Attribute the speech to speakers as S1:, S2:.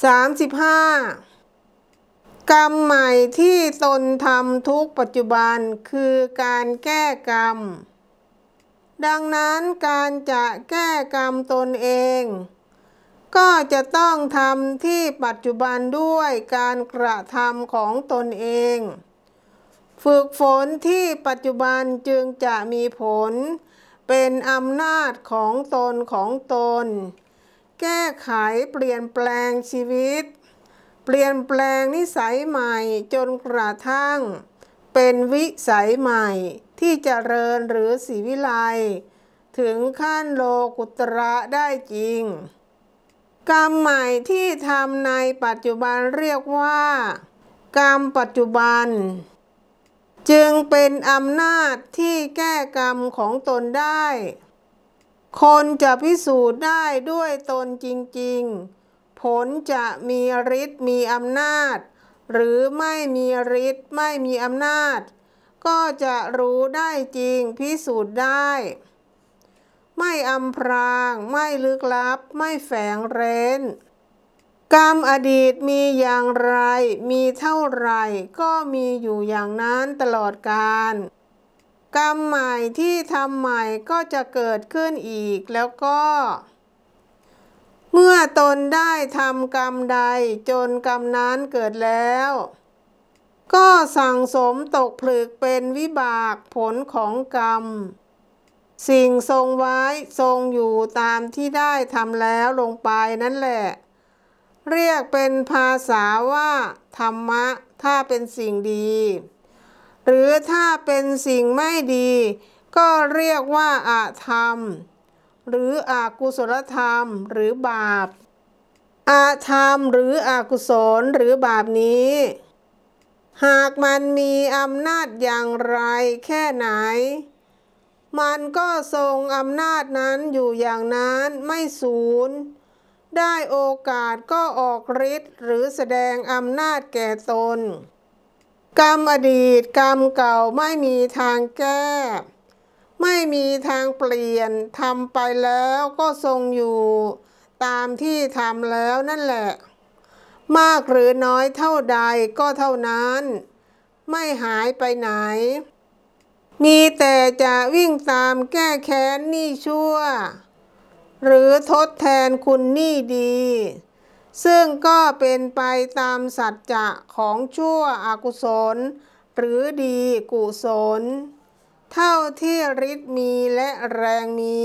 S1: 35 กรรมใหม่ที่ตนทำทุกปัจจุบันคือการแก้กรรม ดังนั้นการจะแก้กรรมตนเอง ก็จะต้องทำที่ปัจจุบันด้วยการกระทำของตนเอง ฝึกฝนที่ปัจจุบันจึงจะมีผล เป็นอำนาจของตนของตน แก้ไขเปลี่ยนแปลงชีวิต เปลี่ยนแปลงนิสัยใหม่จนกระทั่ง เป็นวิสัยใหม่ที่เจริญหรือสีวิไลถึงขั้นโลกุตระได้จริง กรรมใหม่ที่ทำในปัจจุบันเรียกว่า กรรมปัจจุบัน จึงเป็นอำนาจที่แก้กรรมของตนได้ คนจะพิสูจน์ได้ด้วยตนจริง ๆ ผลจะมีฤทธิ์มีอำนาจ หรือไม่มีฤทธิ์ไม่มีอำนาจ ก็จะรู้ได้จริงพิสูจน์ได้ ไม่อำพรางไม่ลึกลับ ไม่แฝงเร้น กรรมอดีตมีอย่างไร มีเท่าไหร่ก็มีอยู่อย่างนั้นตลอดกาล กรรมใหม่ที่ทำใหม่ก็จะเกิดขึ้นอีกแล้วก็ เมื่อตนได้ทำกรรมใดจนกรรมนั้นเกิดแล้ว ก็สั่งสมตกผลึกเป็นวิบากผลของกรรม สิ่งทรงไว้ทรงอยู่ตามที่ได้ทำแล้วลงไปนั่นแหละ เรียกเป็นภาษาว่า ธรรมะ ถ้าเป็นสิ่งดี หรือถ้าเป็นสิ่งไม่ดี ก็เรียกว่าอาธรรม หรืออากุศลธรรมหรือบาป อาธรรมหรืออากุศลหรือบาปนี้ หากมันมีอำนาจอย่างไรแค่ไหน มันก็ทรงอำนาจนั้นอยู่อย่างนั้นไม่สูญได้โอกาสก็ออกฤทธิ์หรือแสดงอำนาจแก่ตน กรรมอดีตกรรมเก่าไม่มีทางแก้ ไม่มีทางเปลี่ยนทำไปแล้วก็ทรงอยู่ตามที่ทำแล้วนั่นแหละ มากหรือน้อยเท่าใดก็เท่านั้น ไม่หายไปไหน มีแต่จะวิ่งตามแก้แค้นหนี้ชั่ว หรือทดแทนคุณหนี้ดี ซึ่งก็เป็นไปตามสัจจะของชั่วอกุศล หรือดีกุศล เท่าที่ฤทธิ์มีและแรงมี